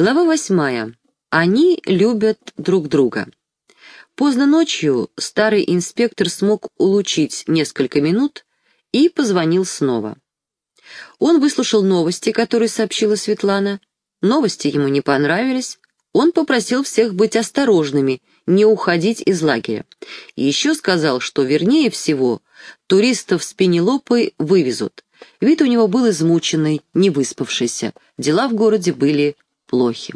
Глава восьмая. Они любят друг друга. Поздно ночью старый инспектор смог улучить несколько минут и позвонил снова. Он выслушал новости, которые сообщила Светлана. Новости ему не понравились. Он попросил всех быть осторожными, не уходить из лагеря. И еще сказал, что вернее всего туристов с Пенелопой вывезут. Вид у него был измученный, не выспавшийся. Дела в городе были плохи.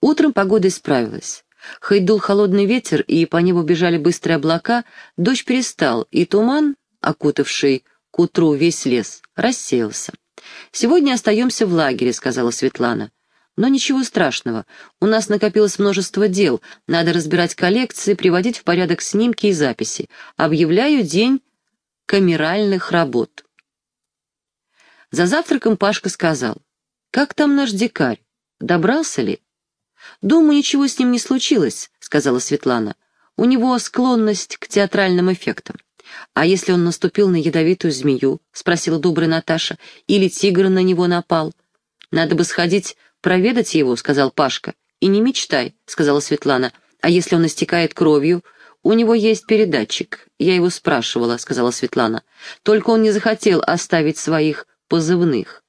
Утром погода исправилась. Хоть холодный ветер и по небу бежали быстрые облака, дождь перестал, и туман, окутавший к утру весь лес, рассеялся. «Сегодня остаемся в лагере», — сказала Светлана. «Но ничего страшного. У нас накопилось множество дел. Надо разбирать коллекции, приводить в порядок снимки и записи. Объявляю день камеральных работ». За завтраком Пашка сказал, «Как там наш дикарь? Добрался ли?» «Думаю, ничего с ним не случилось», — сказала Светлана. «У него склонность к театральным эффектам». «А если он наступил на ядовитую змею?» — спросила добрая Наташа. «Или тигр на него напал?» «Надо бы сходить проведать его», — сказал Пашка. «И не мечтай», — сказала Светлана. «А если он истекает кровью?» «У него есть передатчик. Я его спрашивала», — сказала Светлана. «Только он не захотел оставить своих позывных».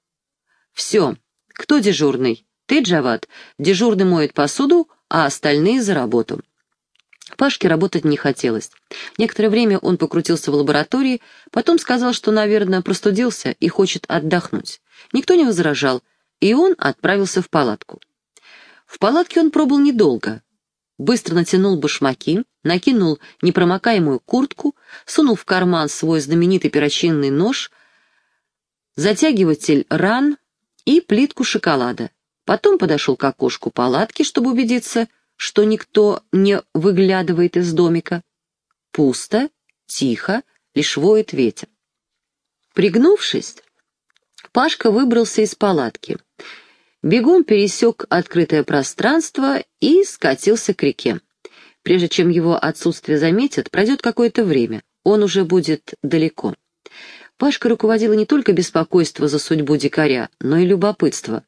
«Все. Кто дежурный?» «Ты, Джават. Дежурный моет посуду, а остальные за работу». Пашке работать не хотелось. Некоторое время он покрутился в лаборатории, потом сказал, что, наверное, простудился и хочет отдохнуть. Никто не возражал, и он отправился в палатку. В палатке он пробыл недолго. Быстро натянул башмаки, накинул непромокаемую куртку, сунул в карман свой знаменитый перочинный нож, затягиватель ран и плитку шоколада. Потом подошел к окошку палатки, чтобы убедиться, что никто не выглядывает из домика. Пусто, тихо, лишь воет ветер. Пригнувшись, Пашка выбрался из палатки. Бегом пересек открытое пространство и скатился к реке. Прежде чем его отсутствие заметят, пройдет какое-то время, он уже будет далеко. Пашка руководила не только беспокойство за судьбу дикаря, но и любопытство.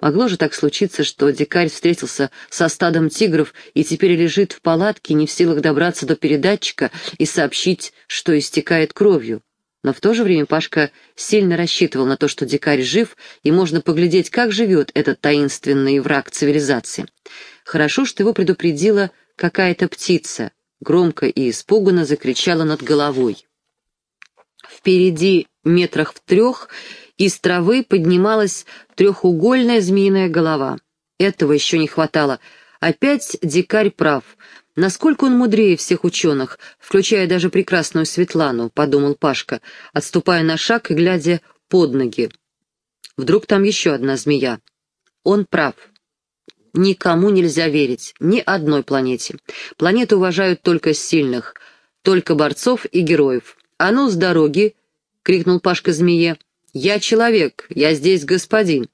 Могло же так случиться, что дикарь встретился со стадом тигров и теперь лежит в палатке, не в силах добраться до передатчика и сообщить, что истекает кровью. Но в то же время Пашка сильно рассчитывал на то, что дикарь жив, и можно поглядеть, как живет этот таинственный враг цивилизации. Хорошо, что его предупредила какая-то птица, громко и испуганно закричала над головой. Впереди, метрах в трех, из травы поднималась трехугольная змеиная голова. Этого еще не хватало. Опять дикарь прав. Насколько он мудрее всех ученых, включая даже прекрасную Светлану, подумал Пашка, отступая на шаг и глядя под ноги. Вдруг там еще одна змея. Он прав. Никому нельзя верить, ни одной планете. Планеты уважают только сильных, только борцов и героев. «А ну, с дороги!» — крикнул Пашка змее. «Я человек, я здесь господин».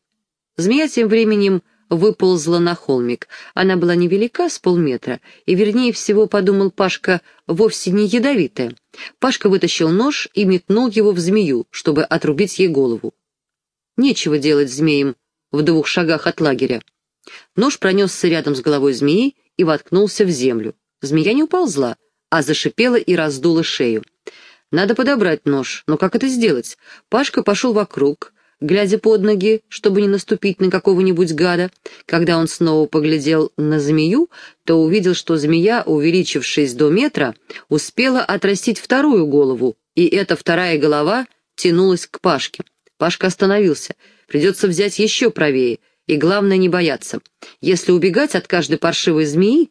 Змея тем временем выползла на холмик. Она была невелика, с полметра, и, вернее всего, подумал Пашка, вовсе не ядовитая. Пашка вытащил нож и метнул его в змею, чтобы отрубить ей голову. Нечего делать змеем в двух шагах от лагеря. Нож пронесся рядом с головой змеи и воткнулся в землю. Змея не уползла, а зашипела и раздула шею. Надо подобрать нож, но как это сделать? Пашка пошел вокруг, глядя под ноги, чтобы не наступить на какого-нибудь гада. Когда он снова поглядел на змею, то увидел, что змея, увеличившись до метра, успела отрастить вторую голову, и эта вторая голова тянулась к Пашке. Пашка остановился. Придется взять еще правее, и главное не бояться. Если убегать от каждой паршивой змеи...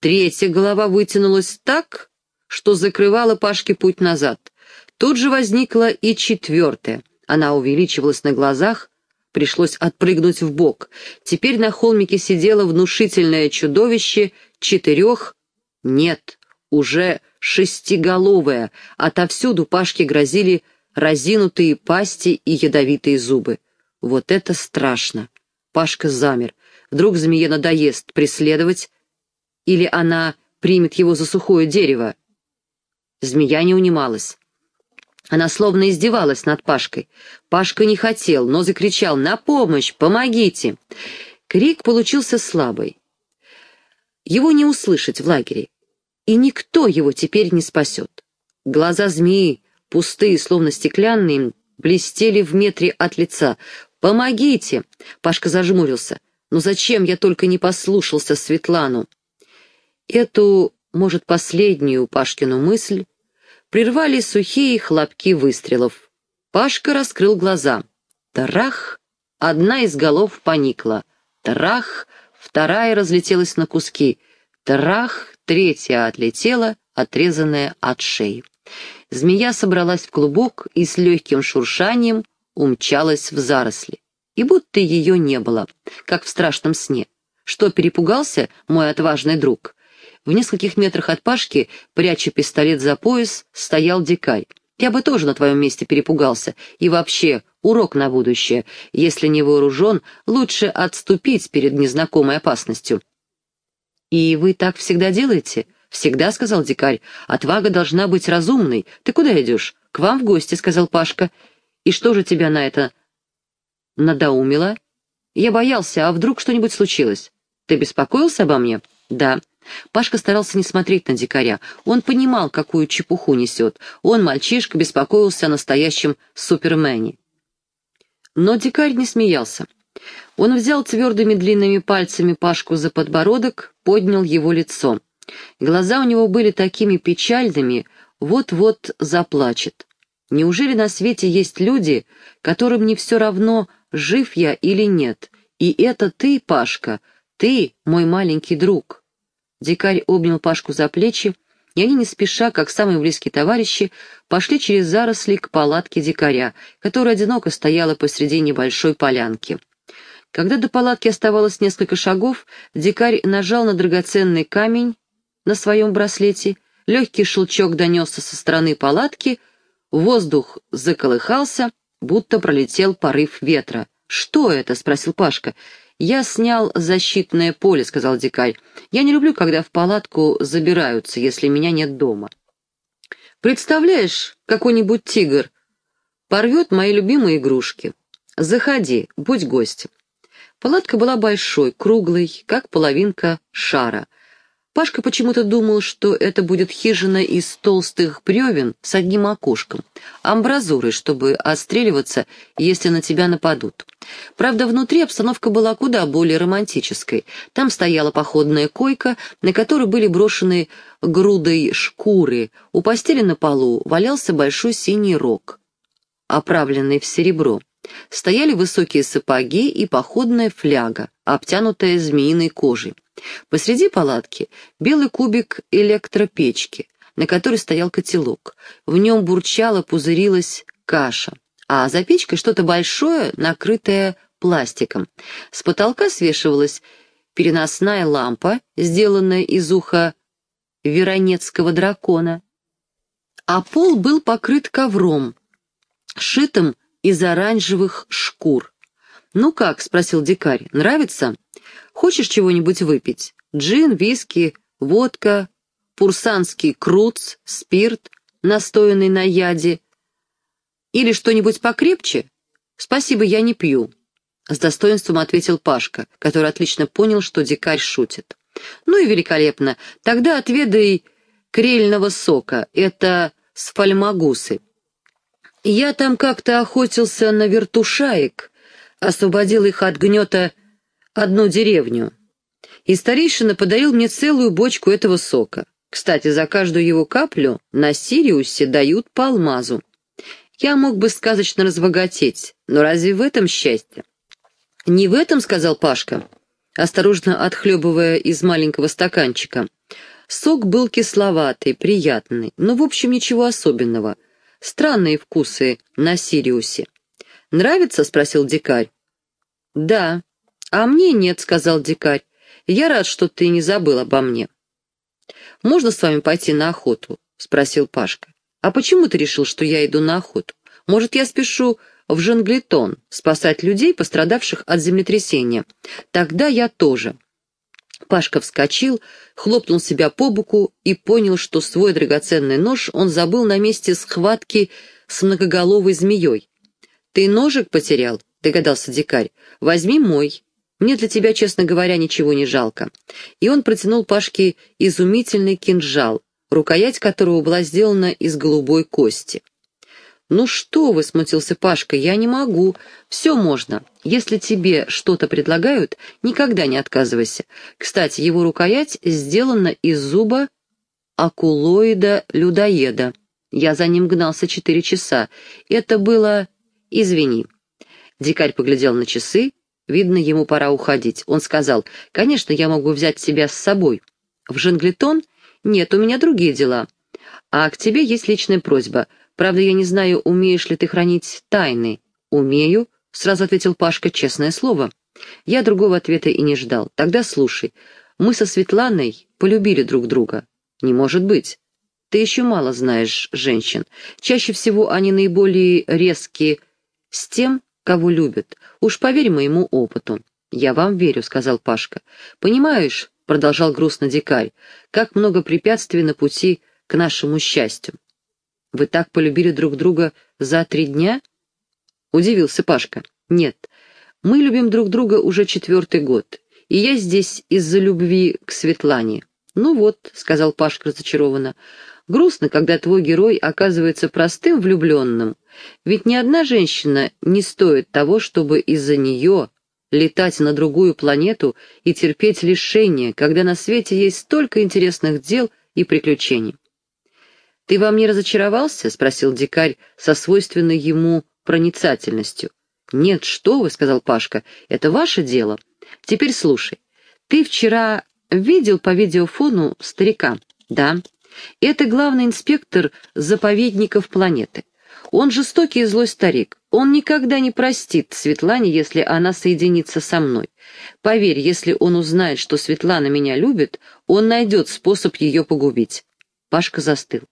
Третья голова вытянулась так, что закрывало Пашке путь назад. Тут же возникла и четвертая. Она увеличивалась на глазах, пришлось отпрыгнуть в бок. Теперь на холмике сидело внушительное чудовище четырех... Нет, уже шестиголовое. Отовсюду Пашке грозили разинутые пасти и ядовитые зубы. Вот это страшно. Пашка замер. Вдруг змее надоест преследовать, или она примет его за сухое дерево. Змея не унималась. Она словно издевалась над Пашкой. Пашка не хотел, но закричал «На помощь! Помогите!» Крик получился слабый. Его не услышать в лагере, и никто его теперь не спасет. Глаза змеи, пустые, словно стеклянные, блестели в метре от лица. «Помогите!» — Пашка зажмурился. «Ну зачем я только не послушался Светлану?» Эту, может, последнюю Пашкину мысль прервали сухие хлопки выстрелов. Пашка раскрыл глаза. Трах! Одна из голов поникла. Трах! Вторая разлетелась на куски. Трах! Третья отлетела, отрезанная от шеи. Змея собралась в клубок и с легким шуршанием умчалась в заросли. И будто ее не было, как в страшном сне. Что, перепугался мой отважный друг? В нескольких метрах от Пашки, пряча пистолет за пояс, стоял дикарь. Я бы тоже на твоем месте перепугался. И вообще, урок на будущее. Если не вооружен, лучше отступить перед незнакомой опасностью. «И вы так всегда делаете?» «Всегда», — сказал дикарь. «Отвага должна быть разумной. Ты куда идешь?» «К вам в гости», — сказал Пашка. «И что же тебя на это надоумило?» «Я боялся, а вдруг что-нибудь случилось?» «Ты беспокоился обо мне?» «Да». Пашка старался не смотреть на дикаря. Он понимал, какую чепуху несет. Он, мальчишка, беспокоился о настоящем супермене. Но дикарь не смеялся. Он взял твердыми длинными пальцами Пашку за подбородок, поднял его лицо. Глаза у него были такими печальными, вот-вот заплачет. Неужели на свете есть люди, которым не все равно, жив я или нет? И это ты, Пашка, ты, мой маленький друг. Дикарь обнял Пашку за плечи, и они не спеша, как самые близкие товарищи, пошли через заросли к палатке дикаря, которая одиноко стояла посреди небольшой полянки. Когда до палатки оставалось несколько шагов, дикарь нажал на драгоценный камень на своем браслете, легкий шелчок донесся со стороны палатки, воздух заколыхался, будто пролетел порыв ветра. «Что это?» — спросил Пашка. «Я снял защитное поле», — сказал дикарь. «Я не люблю, когда в палатку забираются, если меня нет дома». «Представляешь, какой-нибудь тигр порвет мои любимые игрушки. Заходи, будь гостем». Палатка была большой, круглой, как половинка шара — Пашка почему-то думал, что это будет хижина из толстых бревен с одним окошком, амбразурой, чтобы отстреливаться, если на тебя нападут. Правда, внутри обстановка была куда более романтической. Там стояла походная койка, на которой были брошены грудой шкуры. У постели на полу валялся большой синий рог, оправленный в серебро. Стояли высокие сапоги и походная фляга, обтянутая змеиной кожей. Посреди палатки белый кубик электропечки, на которой стоял котелок. В нем бурчала, пузырилась каша, а за печкой что-то большое, накрытое пластиком. С потолка свешивалась переносная лампа, сделанная из уха веронецкого дракона, а пол был покрыт ковром, шитым из оранжевых шкур. «Ну как?» — спросил дикарь. «Нравится?» Хочешь чего-нибудь выпить? Джин, виски, водка, пурсанский круц, спирт, настоянный на яде. Или что-нибудь покрепче? Спасибо, я не пью. С достоинством ответил Пашка, который отлично понял, что дикарь шутит. Ну и великолепно. Тогда отведай крельного сока. Это с фальмагусы. Я там как-то охотился на вертушаек, освободил их от гнета одну деревню. И старейшина подарил мне целую бочку этого сока. Кстати, за каждую его каплю на Сириусе дают по алмазу. Я мог бы сказочно разбогатеть, но разве в этом счастье? «Не в этом», — сказал Пашка, осторожно отхлебывая из маленького стаканчика. Сок был кисловатый, приятный, но, в общем, ничего особенного. Странные вкусы на Сириусе. «Нравится?» — спросил дикарь. «Да», «А мне нет», — сказал дикарь. «Я рад, что ты не забыл обо мне». «Можно с вами пойти на охоту?» — спросил Пашка. «А почему ты решил, что я иду на охоту? Может, я спешу в Жанглетон спасать людей, пострадавших от землетрясения? Тогда я тоже». Пашка вскочил, хлопнул себя по боку и понял, что свой драгоценный нож он забыл на месте схватки с многоголовой змеей. «Ты ножик потерял?» — догадался дикарь. «Возьми мой. Мне для тебя, честно говоря, ничего не жалко». И он протянул Пашке изумительный кинжал, рукоять которого была сделана из голубой кости. «Ну что вы», — смутился Пашка, — «я не могу. Все можно. Если тебе что-то предлагают, никогда не отказывайся. Кстати, его рукоять сделана из зуба акулоида-людоеда. Я за ним гнался четыре часа. Это было... Извини». Дикарь поглядел на часы. Видно, ему пора уходить. Он сказал, «Конечно, я могу взять тебя с собой. В Женглитон? Нет, у меня другие дела. А к тебе есть личная просьба — Правда, я не знаю, умеешь ли ты хранить тайны. Умею, сразу ответил Пашка, честное слово. Я другого ответа и не ждал. Тогда слушай. Мы со Светланой полюбили друг друга. Не может быть. Ты еще мало знаешь женщин. Чаще всего они наиболее резкие с тем, кого любят. Уж поверь моему опыту. «Я вам верю», — сказал Пашка. «Понимаешь», — продолжал грустно дикарь, — «как много препятствий на пути к нашему счастью. Вы так полюбили друг друга за три дня?» Удивился Пашка. «Нет, мы любим друг друга уже четвертый год, и я здесь из-за любви к Светлане». «Ну вот», — сказал Пашка разочарованно, — «грустно, когда твой герой оказывается простым влюбленным, ведь ни одна женщина не стоит того, чтобы из-за нее летать на другую планету и терпеть лишения, когда на свете есть столько интересных дел и приключений». «Ты во мне разочаровался?» — спросил дикарь со свойственной ему проницательностью. «Нет, что вы», — сказал Пашка, — «это ваше дело. Теперь слушай. Ты вчера видел по видеофону старика?» «Да. Это главный инспектор заповедников планеты. Он жестокий и злой старик. Он никогда не простит Светлане, если она соединится со мной. Поверь, если он узнает, что Светлана меня любит, он найдет способ ее погубить». Пашка застыл.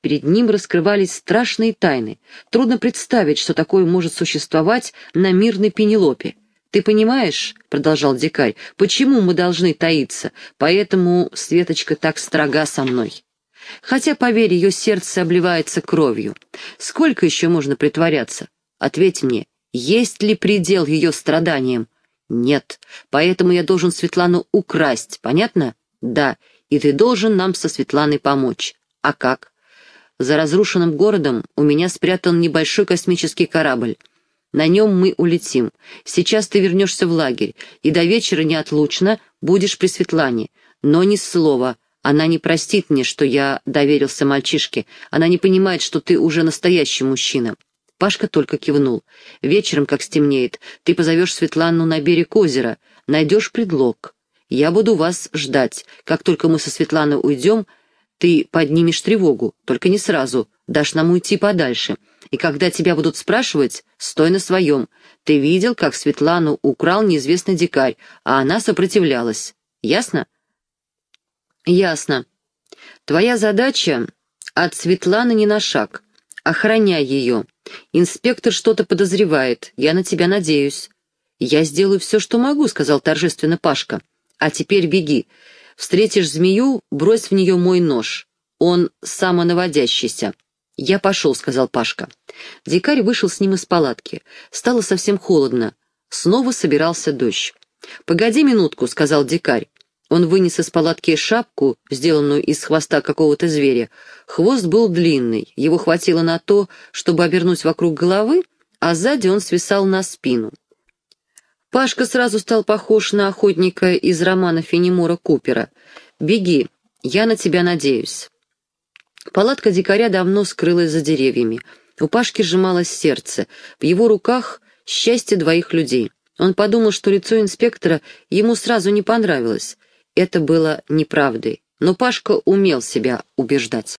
Перед ним раскрывались страшные тайны. Трудно представить, что такое может существовать на мирной Пенелопе. «Ты понимаешь, — продолжал дикарь, — почему мы должны таиться? Поэтому Светочка так строга со мной. Хотя, поверь, ее сердце обливается кровью. Сколько еще можно притворяться? Ответь мне, есть ли предел ее страданиям? Нет, поэтому я должен Светлану украсть, понятно? Да, и ты должен нам со Светланой помочь. А как? За разрушенным городом у меня спрятан небольшой космический корабль. На нем мы улетим. Сейчас ты вернешься в лагерь, и до вечера неотлучно будешь при Светлане. Но ни слова. Она не простит мне, что я доверился мальчишке. Она не понимает, что ты уже настоящий мужчина». Пашка только кивнул. «Вечером, как стемнеет, ты позовешь Светлану на берег озера, найдешь предлог. Я буду вас ждать. Как только мы со Светланой уйдем, ты поднимешь тревогу, только не сразу, дашь нам уйти подальше. И когда тебя будут спрашивать, стой на своем. Ты видел, как Светлану украл неизвестный дикарь, а она сопротивлялась. Ясно? Ясно. Твоя задача — от Светланы не на шаг. Охраняй ее. Инспектор что-то подозревает, я на тебя надеюсь. «Я сделаю все, что могу», — сказал торжественно Пашка. «А теперь беги. Встретишь змею, брось в нее мой нож. Он самонаводящийся». «Я пошел», — сказал Пашка. Дикарь вышел с ним из палатки. Стало совсем холодно. Снова собирался дождь. «Погоди минутку», — сказал дикарь. Он вынес из палатки шапку, сделанную из хвоста какого-то зверя. Хвост был длинный, его хватило на то, чтобы обернуть вокруг головы, а сзади он свисал на спину. Пашка сразу стал похож на охотника из романа Фенемора Купера. «Беги, я на тебя надеюсь». Палатка дикаря давно скрылась за деревьями. У Пашки сжималось сердце. В его руках счастье двоих людей. Он подумал, что лицо инспектора ему сразу не понравилось. Это было неправдой. Но Пашка умел себя убеждать.